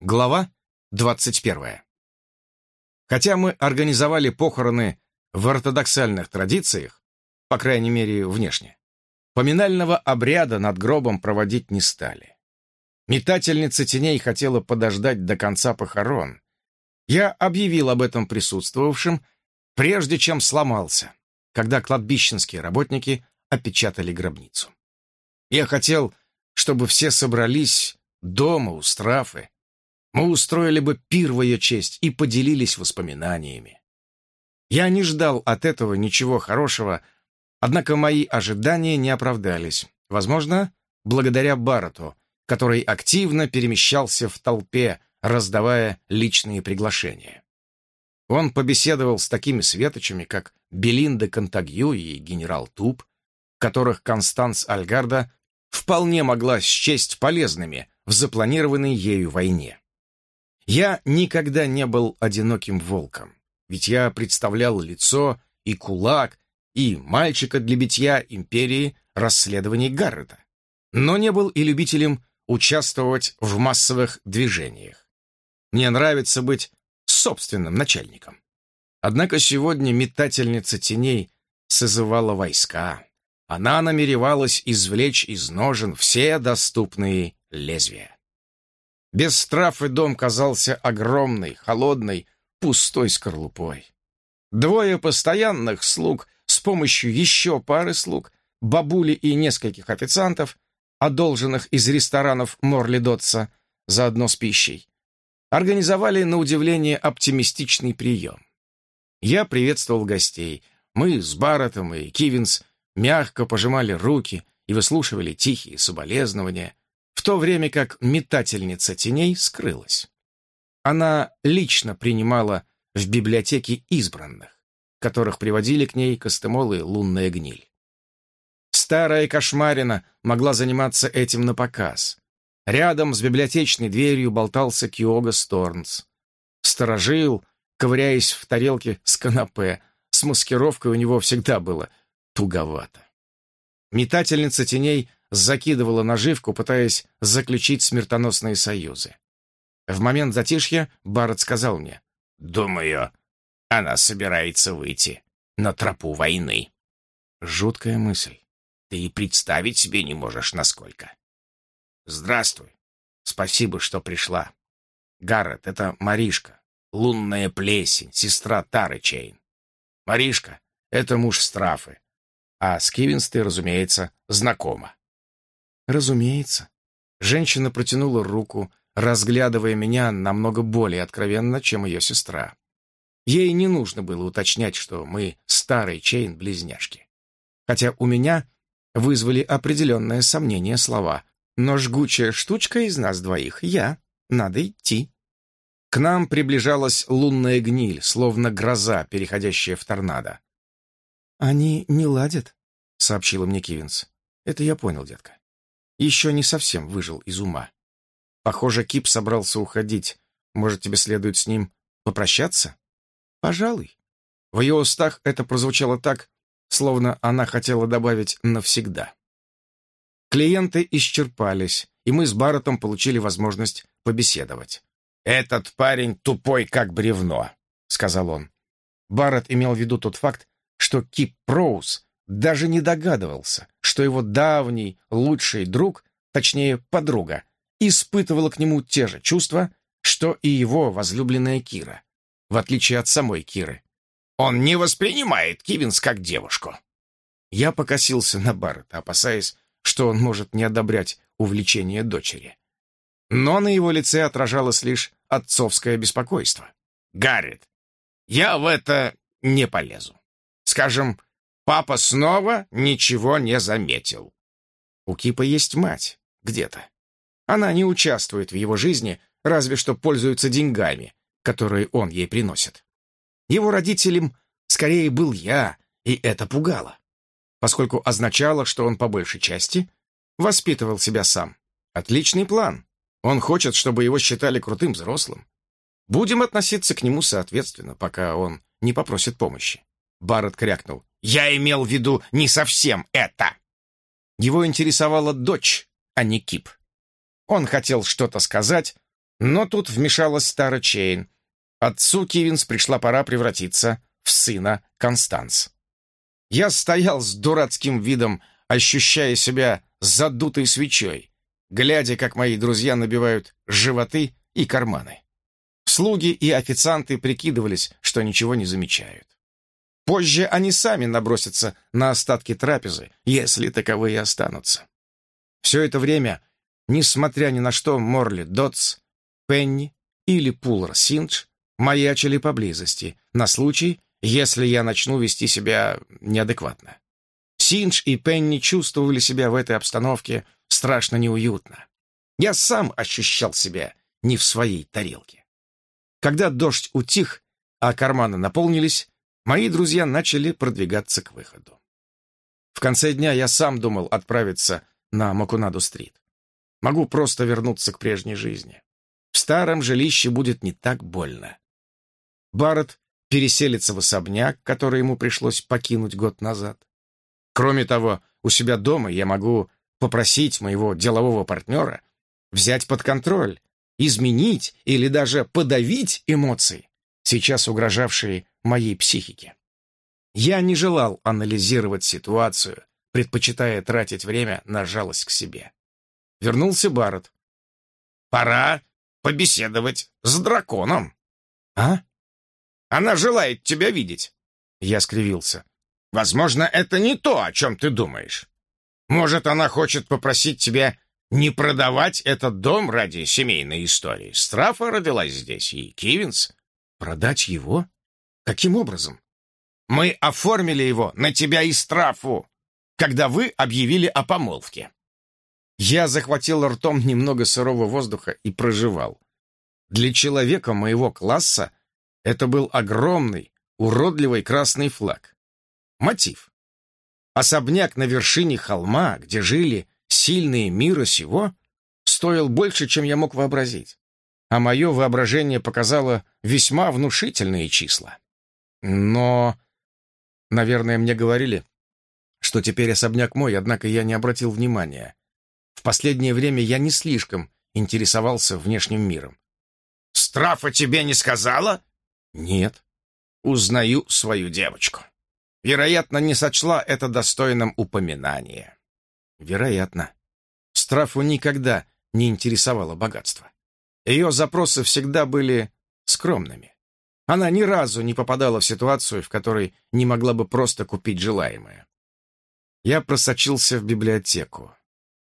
Глава 21. Хотя мы организовали похороны в ортодоксальных традициях, по крайней мере, внешне, поминального обряда над гробом проводить не стали. Метательница теней хотела подождать до конца похорон. Я объявил об этом присутствовавшим, прежде чем сломался, когда кладбищенские работники опечатали гробницу. Я хотел, чтобы все собрались дома у страфы, мы устроили бы пир в ее честь и поделились воспоминаниями. Я не ждал от этого ничего хорошего, однако мои ожидания не оправдались. Возможно, благодаря Баррету, который активно перемещался в толпе, раздавая личные приглашения. Он побеседовал с такими светочами, как Белинда Контагью и генерал Туп, которых Констанс Альгарда вполне могла счесть полезными в запланированной ею войне. Я никогда не был одиноким волком, ведь я представлял лицо и кулак, и мальчика для битья империи расследований Гаррета, но не был и любителем участвовать в массовых движениях. Мне нравится быть собственным начальником. Однако сегодня метательница теней созывала войска. Она намеревалась извлечь из ножен все доступные лезвия. Без страфы дом казался огромной, холодной, пустой скорлупой. Двое постоянных слуг с помощью еще пары слуг, бабули и нескольких официантов, одолженных из ресторанов Морли Дотса, заодно с пищей, организовали на удивление оптимистичный прием. Я приветствовал гостей. Мы с Барреттом и Кивинс мягко пожимали руки и выслушивали тихие соболезнования, в то время как метательница теней скрылась. Она лично принимала в библиотеке избранных, которых приводили к ней костымолы лунная гниль. Старая кошмарина могла заниматься этим на показ. Рядом с библиотечной дверью болтался Киога Сторнс. Сторожил, ковыряясь в тарелке с канапе, с маскировкой у него всегда было туговато. Метательница теней закидывала наживку, пытаясь заключить смертоносные союзы. В момент затишья Барретт сказал мне, «Думаю, она собирается выйти на тропу войны». Жуткая мысль. Ты и представить себе не можешь, насколько. «Здравствуй. Спасибо, что пришла. Гаррет, это Маришка, лунная плесень, сестра Тары Чейн. Маришка — это муж Страфы, а с Кивинс ты, разумеется, знакома. «Разумеется». Женщина протянула руку, разглядывая меня намного более откровенно, чем ее сестра. Ей не нужно было уточнять, что мы старые Чейн-близняшки. Хотя у меня вызвали определенное сомнение слова «Но жгучая штучка из нас двоих я. Надо идти». К нам приближалась лунная гниль, словно гроза, переходящая в торнадо. «Они не ладят», — сообщила мне Кивинс. «Это я понял, детка еще не совсем выжил из ума. Похоже, Кип собрался уходить. Может, тебе следует с ним попрощаться? Пожалуй. В ее устах это прозвучало так, словно она хотела добавить «навсегда». Клиенты исчерпались, и мы с Барреттом получили возможность побеседовать. «Этот парень тупой, как бревно», — сказал он. Барретт имел в виду тот факт, что Кип Проуз даже не догадывался, что его давний лучший друг, точнее подруга, испытывала к нему те же чувства, что и его возлюбленная Кира, в отличие от самой Киры. Он не воспринимает Кивинс как девушку. Я покосился на Баррета, опасаясь, что он может не одобрять увлечение дочери. Но на его лице отражалось лишь отцовское беспокойство. «Гаррет, я в это не полезу. Скажем, Папа снова ничего не заметил. У Кипа есть мать где-то. Она не участвует в его жизни, разве что пользуется деньгами, которые он ей приносит. Его родителем скорее был я, и это пугало, поскольку означало, что он по большей части воспитывал себя сам. Отличный план. Он хочет, чтобы его считали крутым взрослым. Будем относиться к нему соответственно, пока он не попросит помощи. Барретт крякнул. «Я имел в виду не совсем это!» Его интересовала дочь, а не Кип. Он хотел что-то сказать, Но тут вмешалась Тара Чейн. Отцу Кивинс пришла пора превратиться в сына Констанс. Я стоял с дурацким видом, ощущая себя задутой свечой, глядя, как мои друзья набивают животы и карманы. Слуги и официанты прикидывались, что ничего не замечают. Позже они сами набросятся на остатки трапезы, если таковые останутся. Все это время, несмотря ни на что, Морли Дотс, Пенни или Пулар Синдж маячили поблизости на случай, если я начну вести себя неадекватно. Синдж и Пенни чувствовали себя в этой обстановке страшно неуютно. Я сам ощущал себя не в своей тарелке. Когда дождь утих, а карманы наполнились, мои друзья начали продвигаться к выходу. В конце дня я сам думал отправиться на Макунаду-стрит. Могу просто вернуться к прежней жизни. В старом жилище будет не так больно. Барретт переселится в особняк, который ему пришлось покинуть год назад. Кроме того, у себя дома я могу попросить моего делового партнера взять под контроль, изменить или даже подавить эмоции, сейчас угрожавшие моей психике. Я не желал анализировать ситуацию, предпочитая тратить время на жалость к себе. Вернулся Барретт. «Пора побеседовать с драконом». «А?» «Она желает тебя видеть». Я скривился. «Возможно, это не то, о чем ты думаешь. Может, она хочет попросить тебя не продавать этот дом ради семейной истории. Страфа родилась здесь, и Кивинс. Продать его? Каким образом? Мы оформили его на тебя и Страфу, когда вы объявили о помолвке. Я захватил ртом немного сырого воздуха и проживал. Для человека моего класса это был огромный, уродливый красный флаг. Мотив. Особняк на вершине холма, где жили сильные мира сего, стоил больше, чем я мог вообразить. А мое воображение показало весьма внушительные числа. Но, наверное, мне говорили, что теперь особняк мой, однако я не обратил внимания. В последнее время я не слишком интересовался внешним миром. «Страфа тебе не сказала?» «Нет». «Узнаю свою девочку. Вероятно, не сочла это достойным упоминания». «Вероятно». Страфу никогда не интересовало богатство. Ее запросы всегда были скромными. Она ни разу не попадала в ситуацию, в которой не могла бы просто купить желаемое. Я просочился в библиотеку.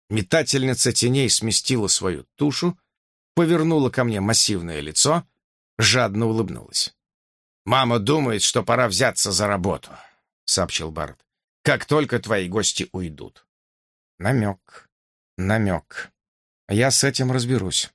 Метательница теней сместила свою тушу, повернула ко мне массивное лицо, жадно улыбнулась. «Мама думает, что пора взяться за работу», — сообщил Барт. «Как только твои гости уйдут». Намек, намек. Я с этим разберусь.